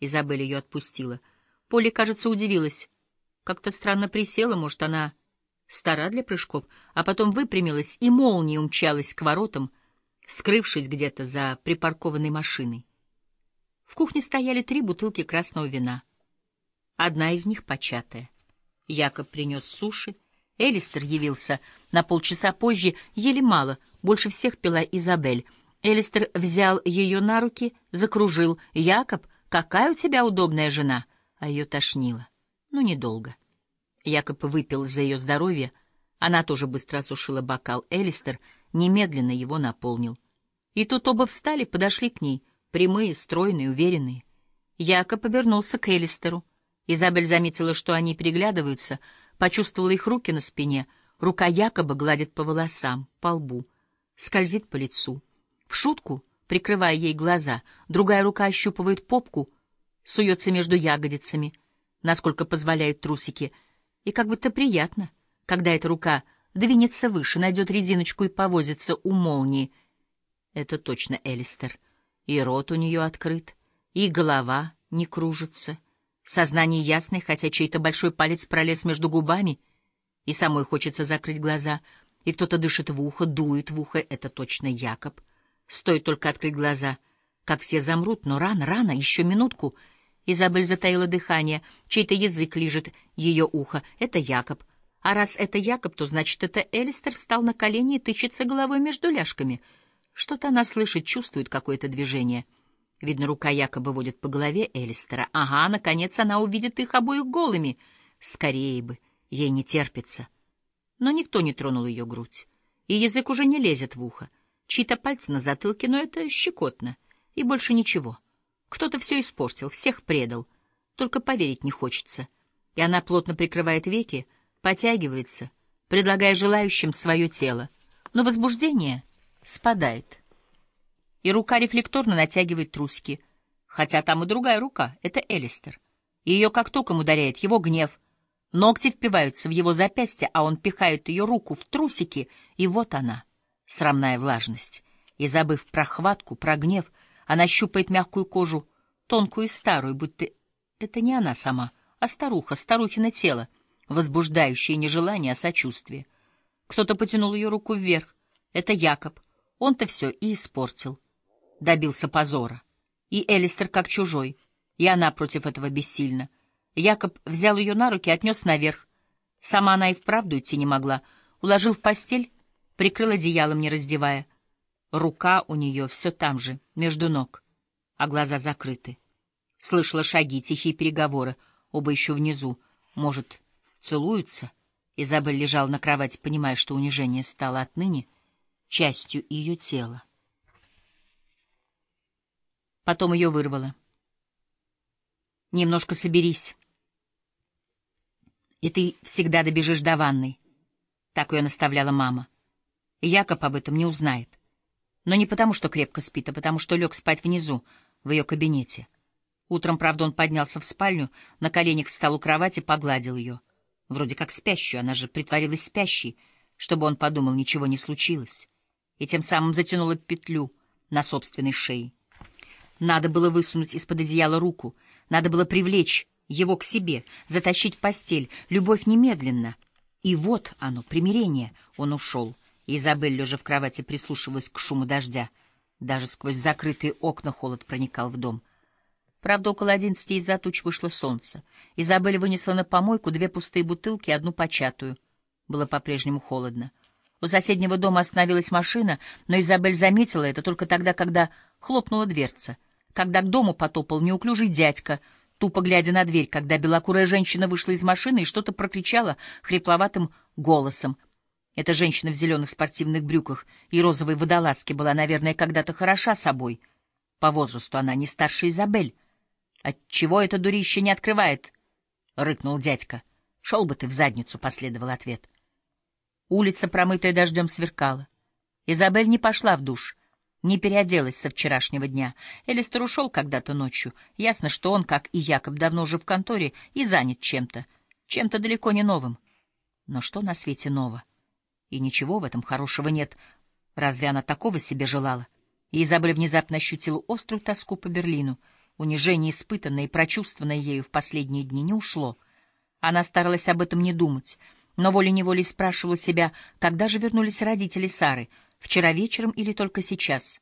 Изабель ее отпустила. Полли, кажется, удивилась. Как-то странно присела, может, она стара для прыжков, а потом выпрямилась и молнией умчалась к воротам, скрывшись где-то за припаркованной машиной. В кухне стояли три бутылки красного вина. Одна из них початая. Якоб принес суши. Элистер явился на полчаса позже, еле мало, больше всех пила Изабель. Элистер взял ее на руки, закружил. «Якоб, какая у тебя удобная жена!» А ее тошнило. Ну, недолго. Якоб выпил за ее здоровье. Она тоже быстро осушила бокал. Элистер немедленно его наполнил. И тут оба встали, подошли к ней, прямые, стройные, уверенные. Якоб обернулся к Элистеру. Изабель заметила, что они переглядываются, почувствовала их руки на спине. Рука якобы гладит по волосам, по лбу, скользит по лицу. В шутку, прикрывая ей глаза, другая рука ощупывает попку, суется между ягодицами, насколько позволяют трусики, и как будто приятно, когда эта рука двинется выше, найдет резиночку и повозится у молнии. Это точно Элистер. И рот у нее открыт, и голова не кружится — Сознание ясное, хотя чей-то большой палец пролез между губами, и самой хочется закрыть глаза, и кто-то дышит в ухо, дует в ухо, это точно Якоб. Стоит только открыть глаза, как все замрут, но рано, рано, еще минутку. Изабель затаила дыхание, чей-то язык лижет ее ухо, это Якоб. А раз это Якоб, то значит, это Элистер встал на колени и тычется головой между ляжками. Что-то она слышит, чувствует какое-то движение — Видно, рука якобы водит по голове Элистера. Ага, наконец она увидит их обоих голыми. Скорее бы, ей не терпится. Но никто не тронул ее грудь. И язык уже не лезет в ухо. Чьи-то пальцы на затылке, но это щекотно. И больше ничего. Кто-то все испортил, всех предал. Только поверить не хочется. И она плотно прикрывает веки, потягивается, предлагая желающим свое тело. Но возбуждение спадает и рука рефлекторно натягивает трусики. Хотя там и другая рука — это Элистер. Ее как током ударяет его гнев. Ногти впиваются в его запястье, а он пихает ее руку в трусики, и вот она, срамная влажность. И, забыв про хватку, про гнев, она щупает мягкую кожу, тонкую и старую, будто это не она сама, а старуха, старухино тело, возбуждающее не желание, а сочувствие. Кто-то потянул ее руку вверх. Это Якоб. Он-то все и испортил добился позора. И Элистер как чужой, и она против этого бессильна. Якоб взял ее на руки и отнес наверх. Сама она и вправду идти не могла. Уложил в постель, прикрыл одеялом, не раздевая. Рука у нее все там же, между ног, а глаза закрыты. Слышала шаги, тихие переговоры, оба еще внизу. Может, целуются? Изабель лежала на кровати, понимая, что унижение стало отныне частью ее тела. Потом ее вырвало. «Немножко соберись, и ты всегда добежишь до ванной», — так ее наставляла мама. Якоб об этом не узнает. Но не потому, что крепко спит, а потому, что лег спать внизу, в ее кабинете. Утром, правда, он поднялся в спальню, на коленях встал у кровати, погладил ее. Вроде как спящую, она же притворилась спящей, чтобы он подумал, ничего не случилось. И тем самым затянула петлю на собственной шее. Надо было высунуть из-под одеяла руку, надо было привлечь его к себе, затащить в постель, любовь немедленно. И вот оно, примирение. Он ушел. Изабель, лежа в кровати, прислушивалась к шуму дождя. Даже сквозь закрытые окна холод проникал в дом. Правда, около одиннадцати из-за туч вышло солнце. Изабель вынесла на помойку две пустые бутылки и одну початую. Было по-прежнему холодно. У соседнего дома остановилась машина, но Изабель заметила это только тогда, когда хлопнула дверца — когда к дому потопал неуклюжий дядька, тупо глядя на дверь, когда белокурая женщина вышла из машины и что-то прокричала хрипловатым голосом. Эта женщина в зеленых спортивных брюках и розовой водолазке была, наверное, когда-то хороша собой. По возрасту она не старше Изабель. «Отчего это дурище не открывает?» — рыкнул дядька. «Шел бы ты в задницу», — последовал ответ. Улица, промытая дождем, сверкала. Изабель не пошла в душ — не переоделась со вчерашнего дня. Элистер ушел когда-то ночью. Ясно, что он, как и Якоб, давно уже в конторе и занят чем-то. Чем-то далеко не новым. Но что на свете ново? И ничего в этом хорошего нет. Разве она такого себе желала? И Изабель внезапно ощутила острую тоску по Берлину. Унижение, испытанное и прочувствованное ею в последние дни, не ушло. Она старалась об этом не думать, но волей-неволей спрашивала себя, когда же вернулись родители Сары, вчера вечером или только сейчас.